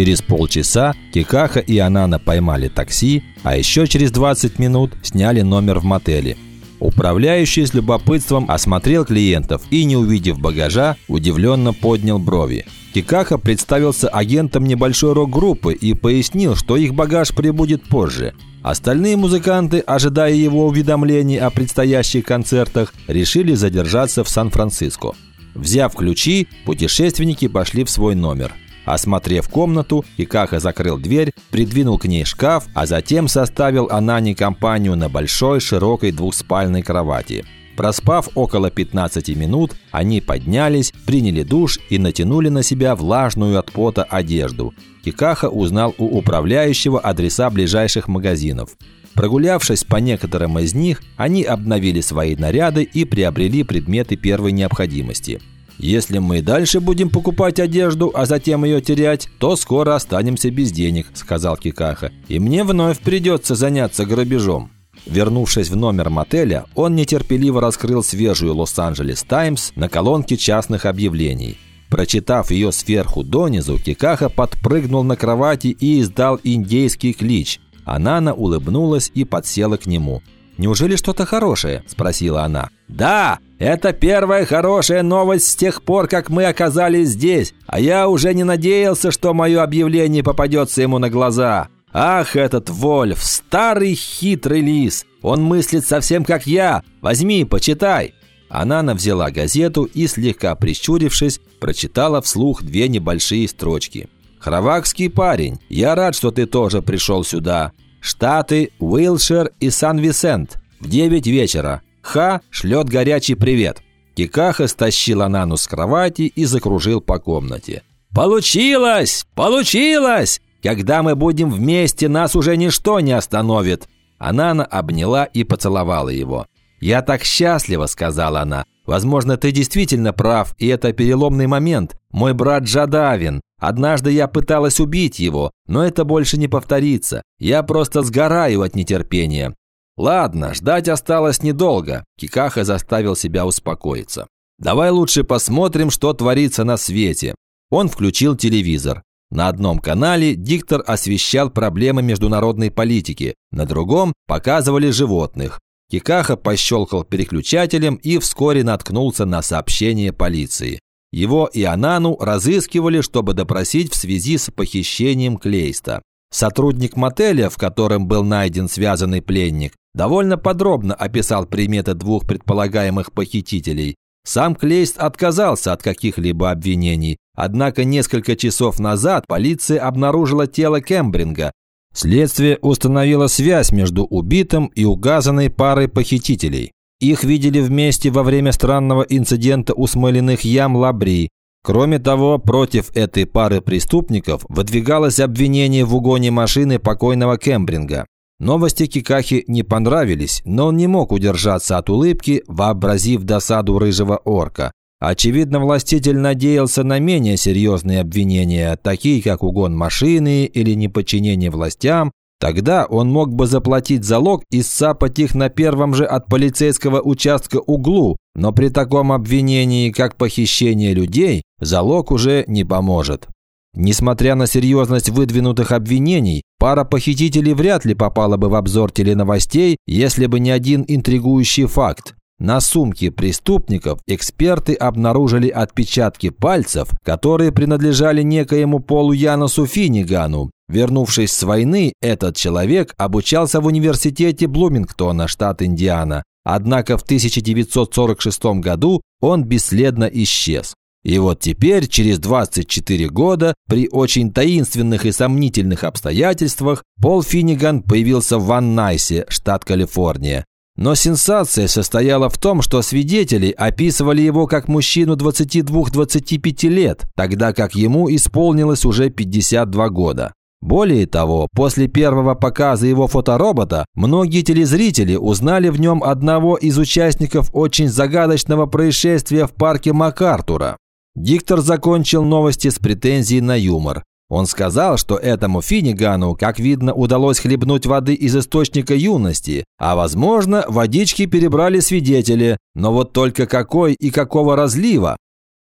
Через полчаса Кикаха и Анана поймали такси, а еще через 20 минут сняли номер в мотеле. Управляющий с любопытством осмотрел клиентов и, не увидев багажа, удивленно поднял брови. Кикаха представился агентом небольшой рок-группы и пояснил, что их багаж прибудет позже. Остальные музыканты, ожидая его уведомлений о предстоящих концертах, решили задержаться в Сан-Франциско. Взяв ключи, путешественники пошли в свой номер. Осмотрев комнату, Кикаха закрыл дверь, придвинул к ней шкаф, а затем составил Анане компанию на большой широкой двухспальной кровати. Проспав около 15 минут, они поднялись, приняли душ и натянули на себя влажную от пота одежду. Кикаха узнал у управляющего адреса ближайших магазинов. Прогулявшись по некоторым из них, они обновили свои наряды и приобрели предметы первой необходимости. «Если мы дальше будем покупать одежду, а затем ее терять, то скоро останемся без денег», – сказал Кикаха. «И мне вновь придется заняться грабежом». Вернувшись в номер мотеля, он нетерпеливо раскрыл свежую «Лос-Анджелес Таймс» на колонке частных объявлений. Прочитав ее сверху донизу, Кикаха подпрыгнул на кровати и издал индейский клич. Анана улыбнулась и подсела к нему. «Неужели что-то хорошее?» – спросила она. «Да, это первая хорошая новость с тех пор, как мы оказались здесь, а я уже не надеялся, что мое объявление попадется ему на глаза. Ах, этот Вольф, старый хитрый лис, он мыслит совсем как я. Возьми, почитай». Анана взяла газету и, слегка прищурившись, прочитала вслух две небольшие строчки. «Хровакский парень, я рад, что ты тоже пришел сюда. Штаты, Уилшир и Сан-Висент. В 9 вечера. Ха шлет горячий привет. Кикаха стащил Анану с кровати и закружил по комнате. «Получилось! Получилось! Когда мы будем вместе, нас уже ничто не остановит!» Анана обняла и поцеловала его. «Я так счастлива», — сказала она. «Возможно, ты действительно прав, и это переломный момент. Мой брат Джадавин. Однажды я пыталась убить его, но это больше не повторится. Я просто сгораю от нетерпения. Ладно, ждать осталось недолго. Кикаха заставил себя успокоиться. Давай лучше посмотрим, что творится на свете. Он включил телевизор. На одном канале диктор освещал проблемы международной политики, на другом показывали животных. Кикаха пощелкал переключателем и вскоре наткнулся на сообщение полиции. Его и Анану разыскивали, чтобы допросить в связи с похищением Клейста. Сотрудник мотеля, в котором был найден связанный пленник, довольно подробно описал приметы двух предполагаемых похитителей. Сам Клейст отказался от каких-либо обвинений, однако несколько часов назад полиция обнаружила тело Кембринга. Следствие установило связь между убитым и указанной парой похитителей. Их видели вместе во время странного инцидента у смоляных ям Лабри. Кроме того, против этой пары преступников выдвигалось обвинение в угоне машины покойного Кембринга. Новости Кикахи не понравились, но он не мог удержаться от улыбки, вообразив досаду рыжего орка. Очевидно, властитель надеялся на менее серьезные обвинения, такие как угон машины или неподчинение властям, Тогда он мог бы заплатить залог и сцапать их на первом же от полицейского участка углу, но при таком обвинении, как похищение людей, залог уже не поможет. Несмотря на серьезность выдвинутых обвинений, пара похитителей вряд ли попала бы в обзор теленовостей, если бы не один интригующий факт. На сумке преступников эксперты обнаружили отпечатки пальцев, которые принадлежали некоему Полу Яносу Финигану, Вернувшись с войны, этот человек обучался в университете Блумингтона, штат Индиана. Однако в 1946 году он бесследно исчез. И вот теперь, через 24 года, при очень таинственных и сомнительных обстоятельствах, Пол Финниган появился в Ван Найсе, штат Калифорния. Но сенсация состояла в том, что свидетели описывали его как мужчину 22-25 лет, тогда как ему исполнилось уже 52 года. Более того, после первого показа его фоторобота, многие телезрители узнали в нем одного из участников очень загадочного происшествия в парке МакАртура. Диктор закончил новости с претензией на юмор. Он сказал, что этому Финигану, как видно, удалось хлебнуть воды из источника юности, а, возможно, водички перебрали свидетели, но вот только какой и какого разлива.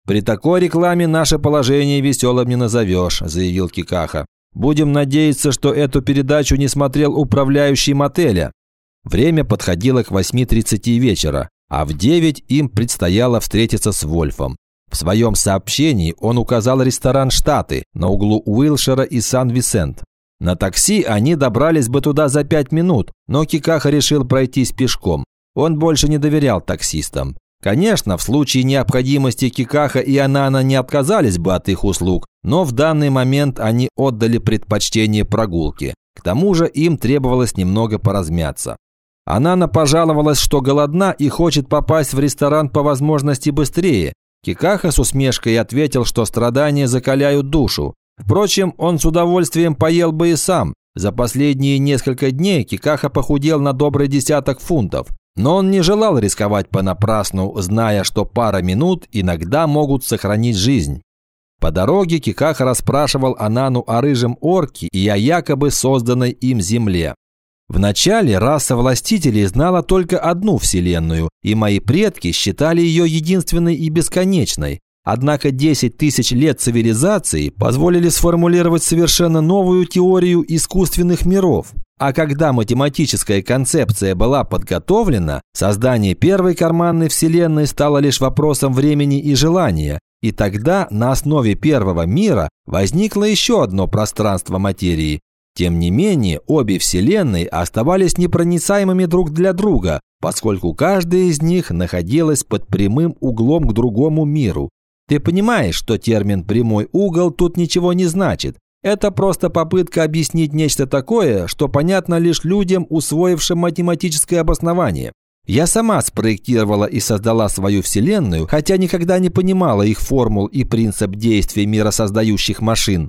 «При такой рекламе наше положение веселым не назовешь», – заявил Кикаха. «Будем надеяться, что эту передачу не смотрел управляющий мотеля». Время подходило к 8.30 вечера, а в 9 им предстояло встретиться с Вольфом. В своем сообщении он указал ресторан «Штаты» на углу Уилшера и Сан-Висент. На такси они добрались бы туда за пять минут, но Кикаха решил пройтись пешком. Он больше не доверял таксистам. Конечно, в случае необходимости Кикаха и Анана не отказались бы от их услуг, но в данный момент они отдали предпочтение прогулке. К тому же им требовалось немного поразмяться. Анана пожаловалась, что голодна и хочет попасть в ресторан по возможности быстрее. Кикаха с усмешкой ответил, что страдания закаляют душу. Впрочем, он с удовольствием поел бы и сам. За последние несколько дней Кикаха похудел на добрый десяток фунтов. Но он не желал рисковать понапрасну, зная, что пара минут иногда могут сохранить жизнь. По дороге Кикаха расспрашивал Анану о рыжем орке и о якобы созданной им земле. Вначале раса властителей знала только одну вселенную, и мои предки считали ее единственной и бесконечной. Однако 10 тысяч лет цивилизации позволили сформулировать совершенно новую теорию искусственных миров. А когда математическая концепция была подготовлена, создание первой карманной вселенной стало лишь вопросом времени и желания. И тогда на основе первого мира возникло еще одно пространство материи. Тем не менее, обе вселенные оставались непроницаемыми друг для друга, поскольку каждая из них находилась под прямым углом к другому миру. Ты понимаешь, что термин «прямой угол» тут ничего не значит. Это просто попытка объяснить нечто такое, что понятно лишь людям, усвоившим математическое обоснование. Я сама спроектировала и создала свою вселенную, хотя никогда не понимала их формул и принцип действия миросоздающих машин.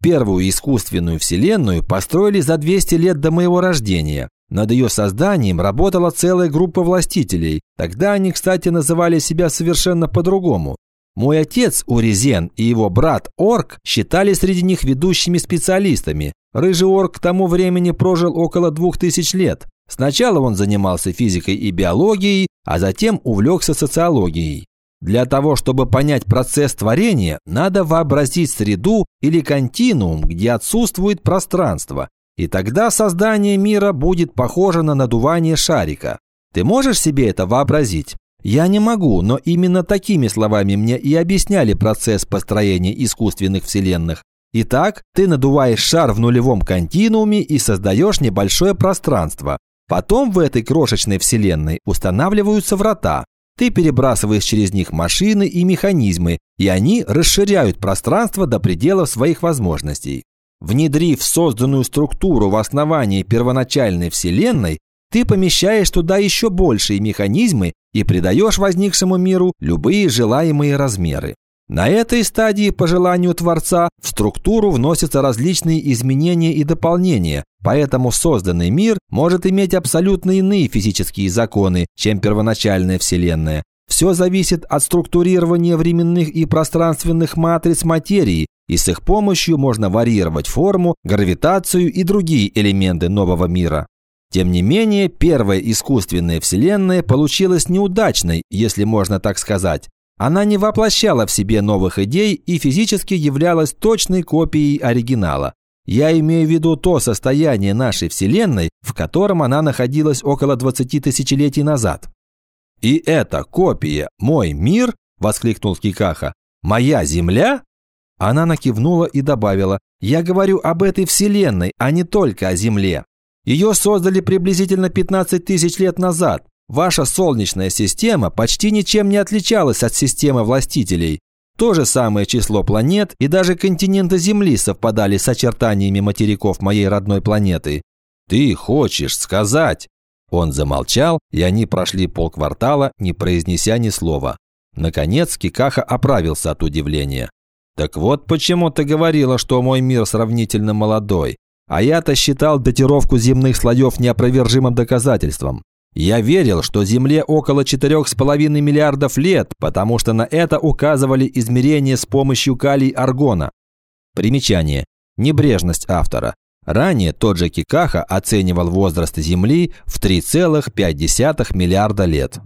Первую искусственную вселенную построили за 200 лет до моего рождения. Над ее созданием работала целая группа властителей. Тогда они, кстати, называли себя совершенно по-другому. Мой отец Урезен и его брат Орк считали среди них ведущими специалистами. Рыжий Орк к тому времени прожил около двух тысяч лет. Сначала он занимался физикой и биологией, а затем увлекся социологией. Для того, чтобы понять процесс творения, надо вообразить среду или континуум, где отсутствует пространство. И тогда создание мира будет похоже на надувание шарика. Ты можешь себе это вообразить? Я не могу, но именно такими словами мне и объясняли процесс построения искусственных вселенных. Итак, ты надуваешь шар в нулевом континууме и создаешь небольшое пространство. Потом в этой крошечной вселенной устанавливаются врата. Ты перебрасываешь через них машины и механизмы, и они расширяют пространство до пределов своих возможностей. Внедрив созданную структуру в основании первоначальной вселенной, ты помещаешь туда еще большие механизмы и придаешь возникшему миру любые желаемые размеры. На этой стадии, по желанию Творца, в структуру вносятся различные изменения и дополнения, поэтому созданный мир может иметь абсолютно иные физические законы, чем первоначальная Вселенная. Все зависит от структурирования временных и пространственных матриц материи, и с их помощью можно варьировать форму, гравитацию и другие элементы нового мира. Тем не менее, первая искусственная вселенная получилась неудачной, если можно так сказать. Она не воплощала в себе новых идей и физически являлась точной копией оригинала. Я имею в виду то состояние нашей Вселенной, в котором она находилась около 20 тысячелетий назад. «И эта копия – мой мир?» – воскликнул Кикаха. «Моя Земля?» Она накивнула и добавила, «Я говорю об этой Вселенной, а не только о Земле. Ее создали приблизительно 15 тысяч лет назад. Ваша Солнечная система почти ничем не отличалась от системы властителей. То же самое число планет и даже континенты Земли совпадали с очертаниями материков моей родной планеты. Ты хочешь сказать? Он замолчал, и они прошли полквартала, не произнеся ни слова. Наконец Кикаха оправился от удивления. «Так вот почему ты говорила, что мой мир сравнительно молодой. А я-то считал датировку земных слоев неопровержимым доказательством. Я верил, что Земле около 4,5 миллиардов лет, потому что на это указывали измерения с помощью калий-аргона. Примечание. Небрежность автора. Ранее тот же Кикаха оценивал возраст Земли в 3,5 миллиарда лет.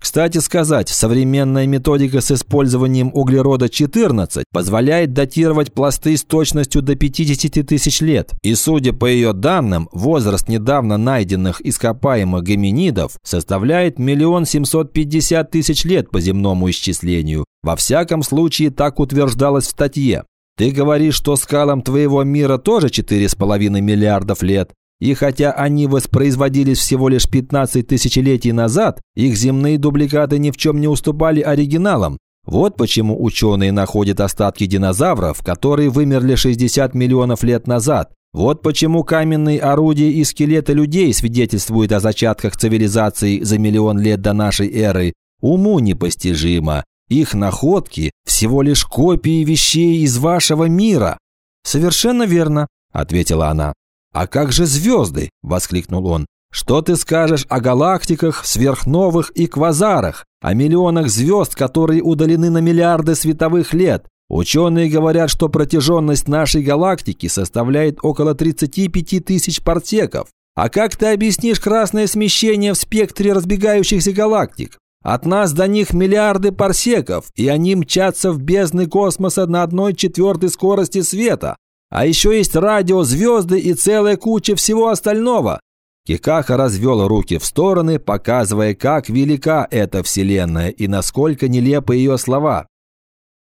Кстати сказать, современная методика с использованием углерода-14 позволяет датировать пласты с точностью до 50 тысяч лет. И судя по ее данным, возраст недавно найденных ископаемых гоминидов составляет миллион семьсот пятьдесят тысяч лет по земному исчислению. Во всяком случае, так утверждалось в статье. Ты говоришь, что скалам твоего мира тоже 4,5 миллиардов лет. И хотя они воспроизводились всего лишь 15 тысячелетий назад, их земные дубликаты ни в чем не уступали оригиналам. Вот почему ученые находят остатки динозавров, которые вымерли 60 миллионов лет назад. Вот почему каменные орудия и скелеты людей свидетельствуют о зачатках цивилизации за миллион лет до нашей эры. Уму непостижимо. Их находки – всего лишь копии вещей из вашего мира. «Совершенно верно», – ответила она. «А как же звезды?» – воскликнул он. «Что ты скажешь о галактиках, сверхновых и квазарах, о миллионах звезд, которые удалены на миллиарды световых лет? Ученые говорят, что протяженность нашей галактики составляет около 35 тысяч парсеков. А как ты объяснишь красное смещение в спектре разбегающихся галактик? От нас до них миллиарды парсеков, и они мчатся в бездны космоса на одной четвертой скорости света. А еще есть радио, звезды и целая куча всего остального. Кикаха развел руки в стороны, показывая, как велика эта вселенная и насколько нелепы ее слова.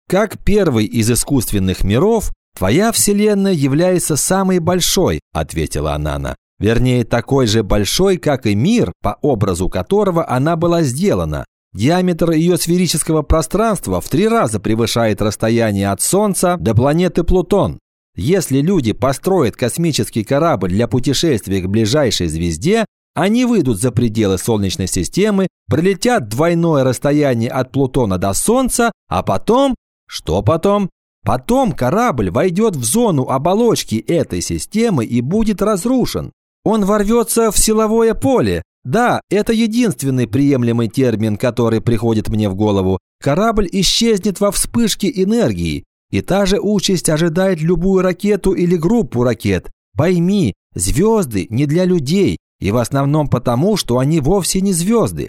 Как первый из искусственных миров, твоя вселенная является самой большой, ответила Анана. Вернее, такой же большой, как и мир, по образу которого она была сделана. Диаметр ее сферического пространства в три раза превышает расстояние от Солнца до планеты Плутон. Если люди построят космический корабль для путешествия к ближайшей звезде, они выйдут за пределы Солнечной системы, пролетят двойное расстояние от Плутона до Солнца, а потом... Что потом? Потом корабль войдет в зону оболочки этой системы и будет разрушен. Он ворвется в силовое поле. Да, это единственный приемлемый термин, который приходит мне в голову. Корабль исчезнет во вспышке энергии. И та же участь ожидает любую ракету или группу ракет. Пойми, звезды не для людей, и в основном потому, что они вовсе не звезды.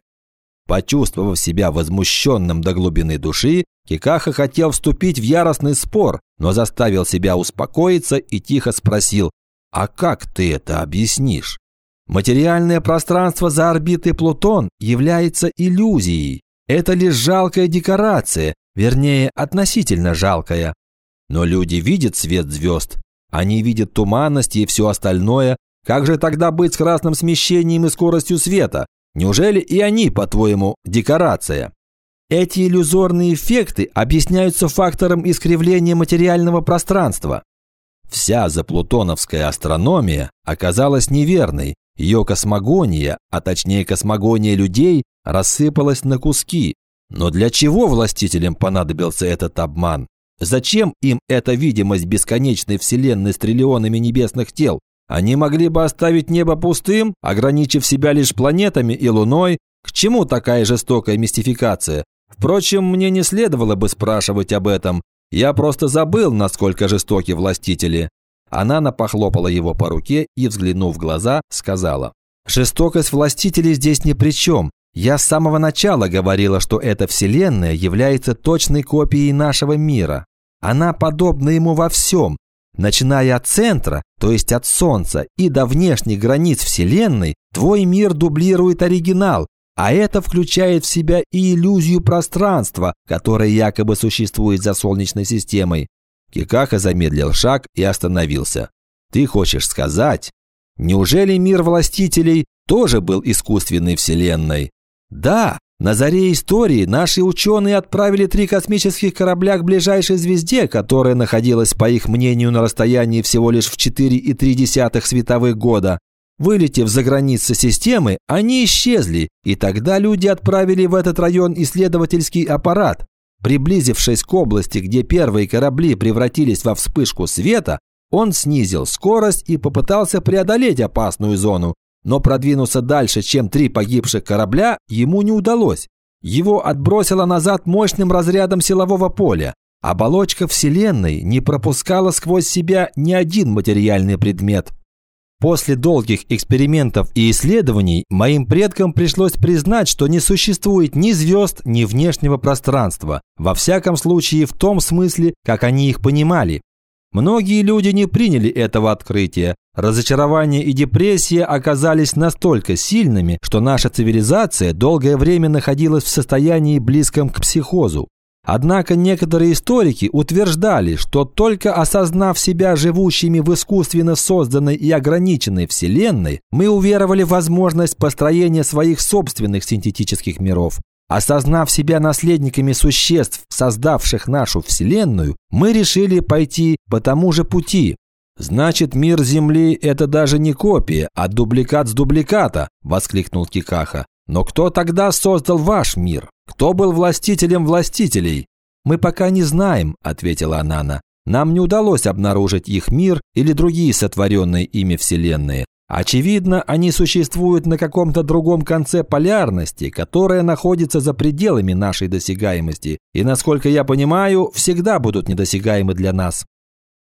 Почувствовав себя возмущенным до глубины души, Кикаха хотел вступить в яростный спор, но заставил себя успокоиться и тихо спросил, «А как ты это объяснишь?» Материальное пространство за орбитой Плутон является иллюзией. Это лишь жалкая декорация, Вернее, относительно жалкая. Но люди видят свет звезд. Они видят туманности и все остальное. Как же тогда быть с красным смещением и скоростью света? Неужели и они, по-твоему, декорация? Эти иллюзорные эффекты объясняются фактором искривления материального пространства. Вся заплутоновская астрономия оказалась неверной. Ее космогония, а точнее космогония людей, рассыпалась на куски, но для чего властителям понадобился этот обман? Зачем им эта видимость бесконечной вселенной с триллионами небесных тел? Они могли бы оставить небо пустым, ограничив себя лишь планетами и Луной. К чему такая жестокая мистификация? Впрочем, мне не следовало бы спрашивать об этом. Я просто забыл, насколько жестоки властители. Она похлопала его по руке и, взглянув в глаза, сказала. «Жестокость властителей здесь ни при чем. Я с самого начала говорила, что эта вселенная является точной копией нашего мира. Она подобна ему во всем, начиная от центра, то есть от Солнца, и до внешних границ вселенной, твой мир дублирует оригинал, а это включает в себя и иллюзию пространства, которое якобы существует за Солнечной системой. Кикаха замедлил шаг и остановился. Ты хочешь сказать, неужели мир властителей тоже был искусственной вселенной? Да, на заре истории наши ученые отправили три космических корабля к ближайшей звезде, которая находилась, по их мнению, на расстоянии всего лишь в 4,3 световых года. Вылетев за границы системы, они исчезли, и тогда люди отправили в этот район исследовательский аппарат. Приблизившись к области, где первые корабли превратились во вспышку света, он снизил скорость и попытался преодолеть опасную зону, но продвинуться дальше, чем три погибших корабля, ему не удалось. Его отбросило назад мощным разрядом силового поля. Оболочка Вселенной не пропускала сквозь себя ни один материальный предмет. После долгих экспериментов и исследований моим предкам пришлось признать, что не существует ни звезд, ни внешнего пространства, во всяком случае в том смысле, как они их понимали. Многие люди не приняли этого открытия. Разочарование и депрессия оказались настолько сильными, что наша цивилизация долгое время находилась в состоянии близком к психозу. Однако некоторые историки утверждали, что только осознав себя живущими в искусственно созданной и ограниченной Вселенной, мы уверовали в возможность построения своих собственных синтетических миров. Осознав себя наследниками существ, создавших нашу Вселенную, мы решили пойти по тому же пути. «Значит, мир Земли – это даже не копия, а дубликат с дубликата!» – воскликнул Кикаха. «Но кто тогда создал ваш мир?» Кто был властителем властителей? Мы пока не знаем, ответила Анана. Нам не удалось обнаружить их мир или другие сотворенные ими вселенные. Очевидно, они существуют на каком-то другом конце полярности, которая находится за пределами нашей досягаемости, и, насколько я понимаю, всегда будут недосягаемы для нас.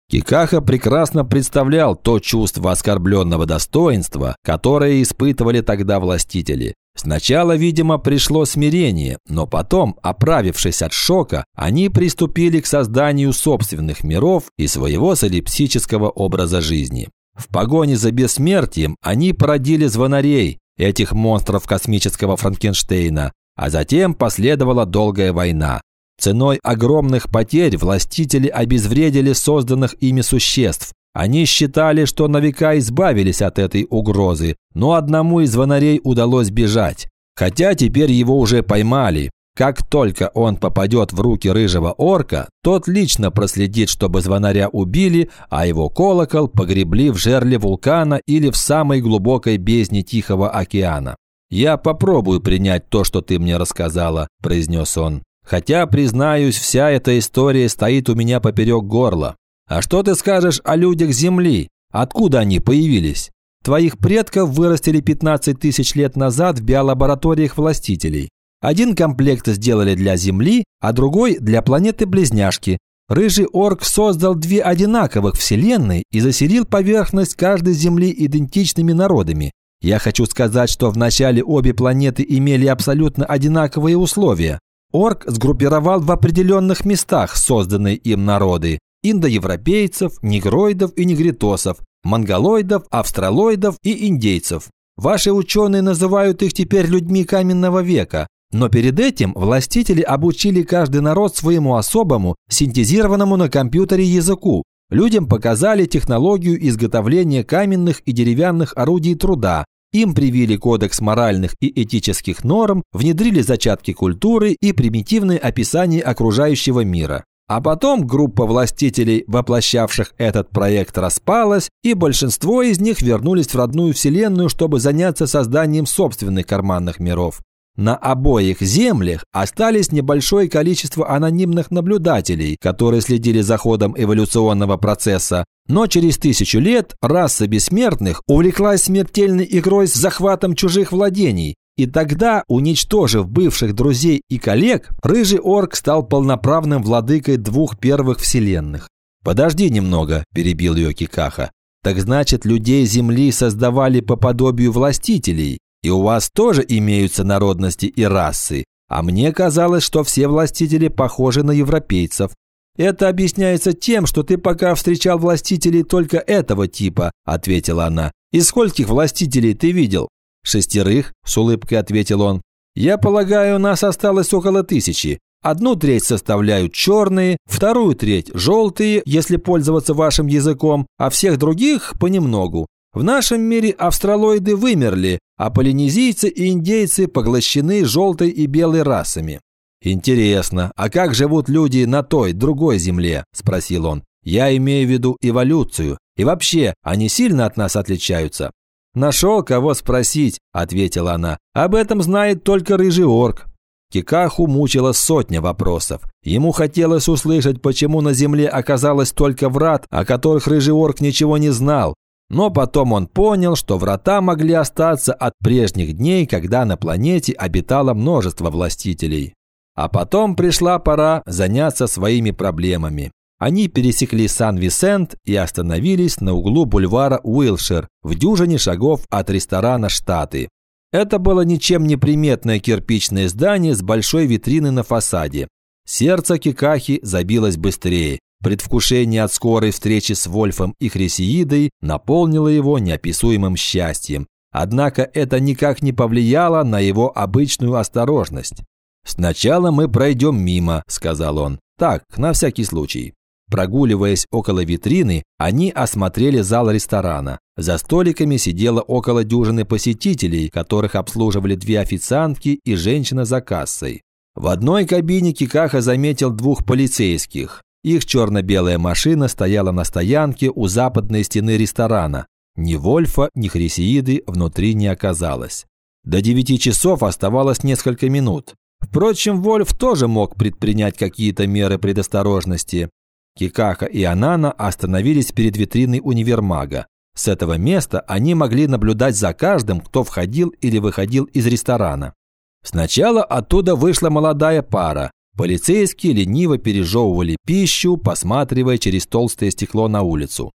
Кикаха прекрасно представлял то чувство оскорбленного достоинства, которое испытывали тогда властители. Сначала, видимо, пришло смирение, но потом, оправившись от шока, они приступили к созданию собственных миров и своего солипсического образа жизни. В погоне за бессмертием они породили звонарей, этих монстров космического Франкенштейна, а затем последовала долгая война. Ценой огромных потерь властители обезвредили созданных ими существ, они считали, что на века избавились от этой угрозы, но одному из звонарей удалось бежать. Хотя теперь его уже поймали. Как только он попадет в руки рыжего орка, тот лично проследит, чтобы звонаря убили, а его колокол погребли в жерле вулкана или в самой глубокой бездне Тихого океана. «Я попробую принять то, что ты мне рассказала», – произнес он. «Хотя, признаюсь, вся эта история стоит у меня поперек горла. А что ты скажешь о людях Земли? Откуда они появились? Твоих предков вырастили 15 тысяч лет назад в биолабораториях властителей. Один комплект сделали для Земли, а другой для планеты-близняшки. Рыжий орк создал две одинаковых вселенные и заселил поверхность каждой Земли идентичными народами. Я хочу сказать, что вначале обе планеты имели абсолютно одинаковые условия. Орк сгруппировал в определенных местах созданные им народы, индоевропейцев, негроидов и негритосов, монголоидов, австралоидов и индейцев. Ваши ученые называют их теперь людьми каменного века, но перед этим властители обучили каждый народ своему особому, синтезированному на компьютере языку. Людям показали технологию изготовления каменных и деревянных орудий труда, им привили кодекс моральных и этических норм, внедрили зачатки культуры и примитивные описания окружающего мира. А потом группа властителей, воплощавших этот проект, распалась, и большинство из них вернулись в родную вселенную, чтобы заняться созданием собственных карманных миров. На обоих землях остались небольшое количество анонимных наблюдателей, которые следили за ходом эволюционного процесса, но через тысячу лет раса бессмертных увлеклась смертельной игрой с захватом чужих владений, и тогда, уничтожив бывших друзей и коллег, рыжий орк стал полноправным владыкой двух первых вселенных. «Подожди немного», – перебил ее Кикаха. «Так значит, людей Земли создавали по подобию властителей, и у вас тоже имеются народности и расы, а мне казалось, что все властители похожи на европейцев. Это объясняется тем, что ты пока встречал властителей только этого типа», – ответила она. «И скольких властителей ты видел?» «Шестерых», – с улыбкой ответил он. «Я полагаю, нас осталось около тысячи. Одну треть составляют черные, вторую треть – желтые, если пользоваться вашим языком, а всех других – понемногу. В нашем мире австралоиды вымерли, а полинезийцы и индейцы поглощены желтой и белой расами. «Интересно, а как живут люди на той, другой земле?» – спросил он. «Я имею в виду эволюцию. И вообще, они сильно от нас отличаются?» «Нашел, кого спросить», – ответила она. «Об этом знает только рыжий орк». Кикаху мучила сотня вопросов. Ему хотелось услышать, почему на земле оказалось столько врат, о которых рыжий орк ничего не знал. Но потом он понял, что врата могли остаться от прежних дней, когда на планете обитало множество властителей. А потом пришла пора заняться своими проблемами. Они пересекли Сан-Висент и остановились на углу бульвара Уилшир в дюжине шагов от ресторана «Штаты». Это было ничем не приметное кирпичное здание с большой витриной на фасаде. Сердце Кикахи забилось быстрее. Предвкушение от скорой встречи с Вольфом и Хрисеидой наполнило его неописуемым счастьем. Однако это никак не повлияло на его обычную осторожность. «Сначала мы пройдем мимо», – сказал он. «Так, на всякий случай». Прогуливаясь около витрины, они осмотрели зал ресторана. За столиками сидело около дюжины посетителей, которых обслуживали две официантки и женщина за кассой. В одной кабине Кикаха заметил двух полицейских. Их черно-белая машина стояла на стоянке у западной стены ресторана. Ни Вольфа, ни Хрисеиды внутри не оказалось. До девяти часов оставалось несколько минут. Впрочем, Вольф тоже мог предпринять какие-то меры предосторожности. Кикаха и Анана остановились перед витриной универмага. С этого места они могли наблюдать за каждым, кто входил или выходил из ресторана. Сначала оттуда вышла молодая пара. Полицейские лениво пережевывали пищу, посматривая через толстое стекло на улицу.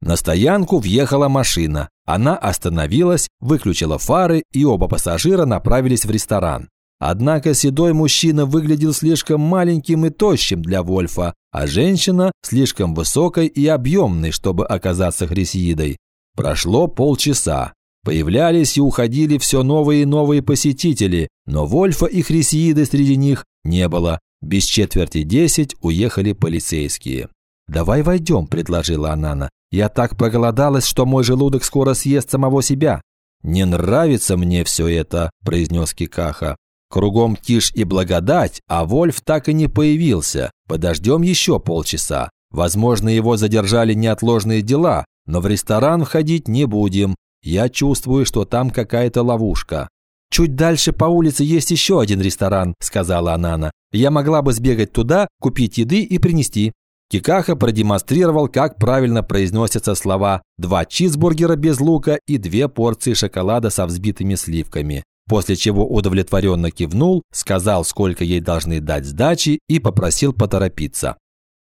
На стоянку въехала машина. Она остановилась, выключила фары, и оба пассажира направились в ресторан. Однако седой мужчина выглядел слишком маленьким и тощим для Вольфа, а женщина слишком высокой и объемной, чтобы оказаться Хрисиидой. Прошло полчаса. Появлялись и уходили все новые и новые посетители, но Вольфа и Хрисииды среди них не было. Без четверти десять уехали полицейские. «Давай войдем», – предложила Анана. «Я так проголодалась, что мой желудок скоро съест самого себя». «Не нравится мне все это», – произнес Кикаха. Кругом тишь и благодать, а Вольф так и не появился. Подождем еще полчаса. Возможно, его задержали неотложные дела, но в ресторан входить не будем. Я чувствую, что там какая-то ловушка. «Чуть дальше по улице есть еще один ресторан», – сказала Анана. «Я могла бы сбегать туда, купить еды и принести». Кикаха продемонстрировал, как правильно произносятся слова «два чизбургера без лука» и две порции шоколада со взбитыми сливками после чего удовлетворенно кивнул, сказал, сколько ей должны дать сдачи и попросил поторопиться.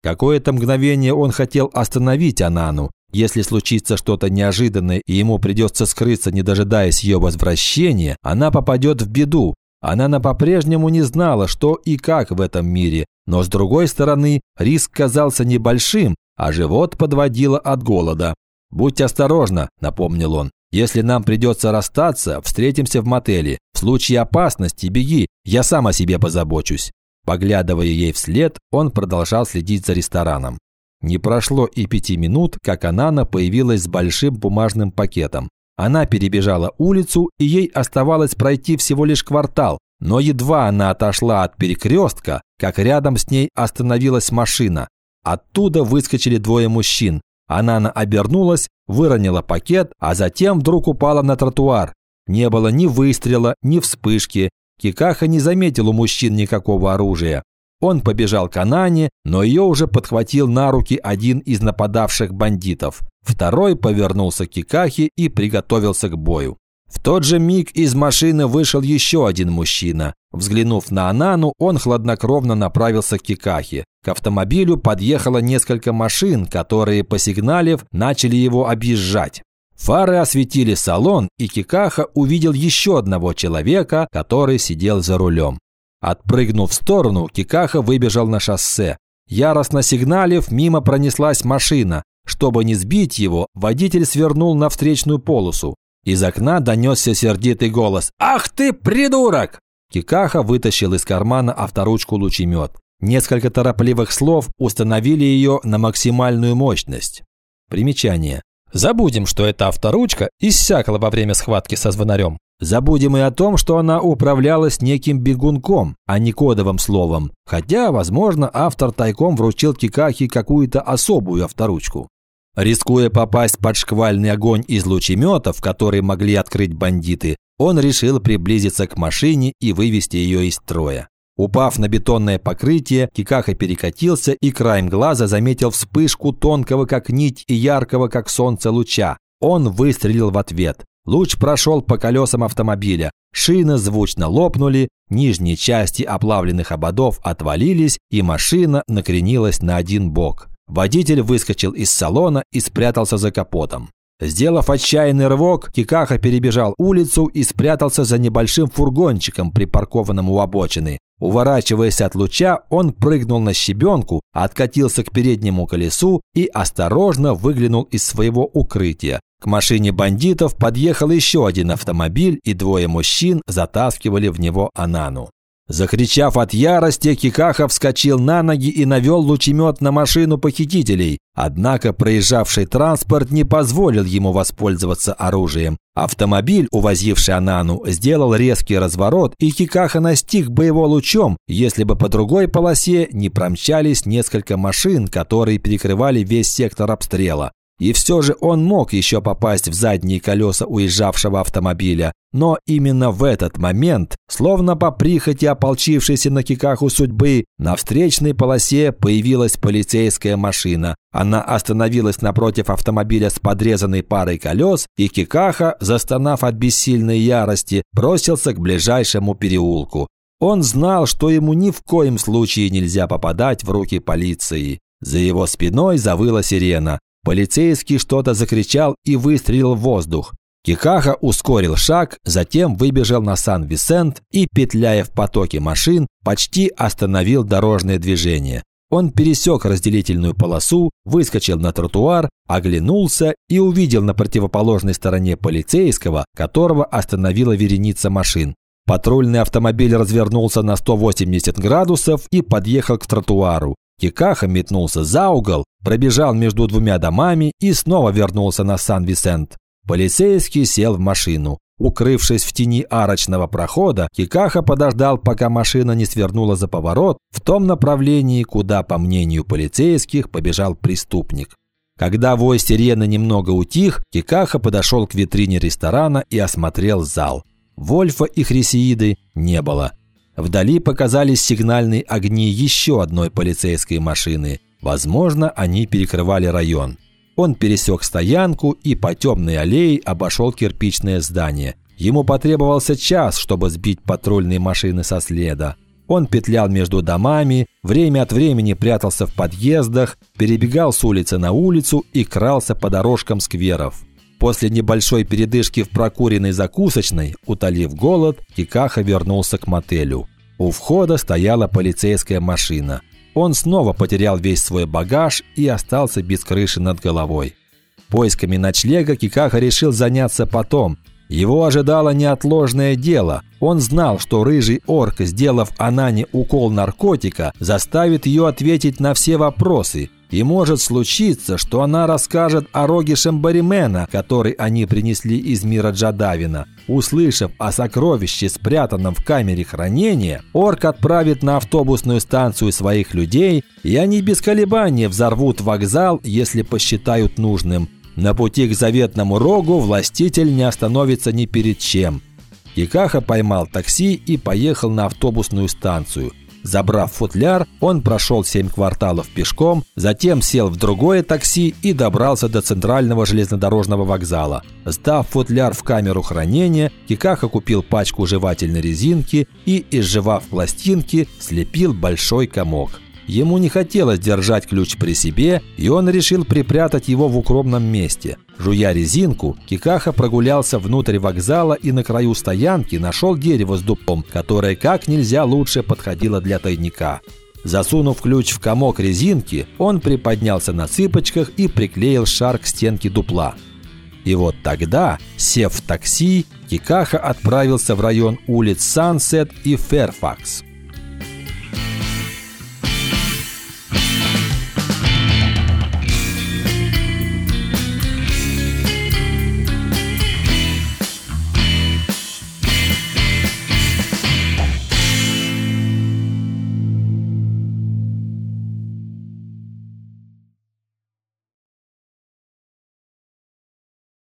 Какое-то мгновение он хотел остановить Анану. Если случится что-то неожиданное и ему придется скрыться, не дожидаясь ее возвращения, она попадет в беду. Анана по-прежнему не знала, что и как в этом мире, но с другой стороны, риск казался небольшим, а живот подводило от голода. «Будь осторожна», – напомнил он. Если нам придется расстаться, встретимся в мотеле. В случае опасности беги, я сам о себе позабочусь». Поглядывая ей вслед, он продолжал следить за рестораном. Не прошло и пяти минут, как Анана появилась с большим бумажным пакетом. Она перебежала улицу, и ей оставалось пройти всего лишь квартал. Но едва она отошла от перекрестка, как рядом с ней остановилась машина. Оттуда выскочили двое мужчин. Анана обернулась, выронила пакет, а затем вдруг упала на тротуар. Не было ни выстрела, ни вспышки. Кикаха не заметил у мужчин никакого оружия. Он побежал к Анане, но ее уже подхватил на руки один из нападавших бандитов. Второй повернулся к Кикахе и приготовился к бою. В тот же миг из машины вышел еще один мужчина. Взглянув на Анану, он хладнокровно направился к Кикахе. К автомобилю подъехало несколько машин, которые, посигналив, начали его объезжать. Фары осветили салон, и Кикаха увидел еще одного человека, который сидел за рулем. Отпрыгнув в сторону, Кикаха выбежал на шоссе. Яростно сигналив, мимо пронеслась машина. Чтобы не сбить его, водитель свернул на встречную полосу. Из окна донесся сердитый голос «Ах ты, придурок!» Кикаха вытащил из кармана авторучку-лучемет. Несколько торопливых слов установили ее на максимальную мощность. Примечание. Забудем, что эта авторучка иссякла во время схватки со звонарем. Забудем и о том, что она управлялась неким бегунком, а не кодовым словом. Хотя, возможно, автор тайком вручил Кикахи какую-то особую авторучку. Рискуя попасть под шквальный огонь из лучеметов, которые могли открыть бандиты, он решил приблизиться к машине и вывести ее из строя. Упав на бетонное покрытие, Кикаха перекатился и краем глаза заметил вспышку тонкого как нить и яркого как солнце луча. Он выстрелил в ответ. Луч прошел по колесам автомобиля. шины звучно лопнули, нижние части оплавленных ободов отвалились, и машина накренилась на один бок. Водитель выскочил из салона и спрятался за капотом. Сделав отчаянный рывок, Кикаха перебежал улицу и спрятался за небольшим фургончиком, припаркованным у обочины. Уворачиваясь от луча, он прыгнул на щебенку, откатился к переднему колесу и осторожно выглянул из своего укрытия. К машине бандитов подъехал еще один автомобиль, и двое мужчин затаскивали в него Анану. Закричав от ярости, Кикаха вскочил на ноги и навел лучемет на машину похитителей. Однако проезжавший транспорт не позволил ему воспользоваться оружием. Автомобиль, увозивший Анану, сделал резкий разворот, и Кикаха настиг бы его лучом, если бы по другой полосе не промчались несколько машин, которые перекрывали весь сектор обстрела. И все же он мог еще попасть в задние колеса уезжавшего автомобиля. Но именно в этот момент, словно по прихоти ополчившейся на кикаху судьбы, на встречной полосе появилась полицейская машина. Она остановилась напротив автомобиля с подрезанной парой колес, и Кикаха, застонав от бессильной ярости, бросился к ближайшему переулку. Он знал, что ему ни в коем случае нельзя попадать в руки полиции. За его спиной завыла сирена. Полицейский что-то закричал и выстрелил в воздух. Кикаха ускорил шаг, затем выбежал на Сан-Висент и, петляя в потоке машин, почти остановил дорожное движение. Он пересек разделительную полосу, выскочил на тротуар, оглянулся и увидел на противоположной стороне полицейского, которого остановила вереница машин. Патрульный автомобиль развернулся на 180 градусов и подъехал к тротуару. Кикаха метнулся за угол, пробежал между двумя домами и снова вернулся на Сан-Висент. Полицейский сел в машину. Укрывшись в тени арочного прохода, Кикаха подождал, пока машина не свернула за поворот в том направлении, куда, по мнению полицейских, побежал преступник. Когда вой сирены немного утих, Кикаха подошел к витрине ресторана и осмотрел зал. Вольфа и Хрисеиды не было. Вдали показались сигнальные огни еще одной полицейской машины. Возможно, они перекрывали район. Он пересек стоянку и по темной аллее обошел кирпичное здание. Ему потребовался час, чтобы сбить патрульные машины со следа. Он петлял между домами, время от времени прятался в подъездах, перебегал с улицы на улицу и крался по дорожкам скверов. После небольшой передышки в прокуренной закусочной, утолив голод, Кикаха вернулся к мотелю. У входа стояла полицейская машина. Он снова потерял весь свой багаж и остался без крыши над головой. Поисками ночлега Кикаха решил заняться потом. Его ожидало неотложное дело. Он знал, что рыжий орк, сделав Анане укол наркотика, заставит ее ответить на все вопросы – и может случиться, что она расскажет о роге Шамбаримена, который они принесли из мира Джадавина. Услышав о сокровище, спрятанном в камере хранения, орк отправит на автобусную станцию своих людей, и они без колебания взорвут вокзал, если посчитают нужным. На пути к заветному рогу властитель не остановится ни перед чем. Кикаха поймал такси и поехал на автобусную станцию. Забрав футляр, он прошел семь кварталов пешком, затем сел в другое такси и добрался до центрального железнодорожного вокзала. Сдав футляр в камеру хранения, Кикаха купил пачку жевательной резинки и, изживав пластинки, слепил большой комок. Ему не хотелось держать ключ при себе, и он решил припрятать его в укромном месте. Жуя резинку, Кикаха прогулялся внутрь вокзала и на краю стоянки нашел дерево с дубом, которое как нельзя лучше подходило для тайника. Засунув ключ в комок резинки, он приподнялся на цыпочках и приклеил шар к стенке дупла. И вот тогда, сев в такси, Кикаха отправился в район улиц Сансет и Ферфакс.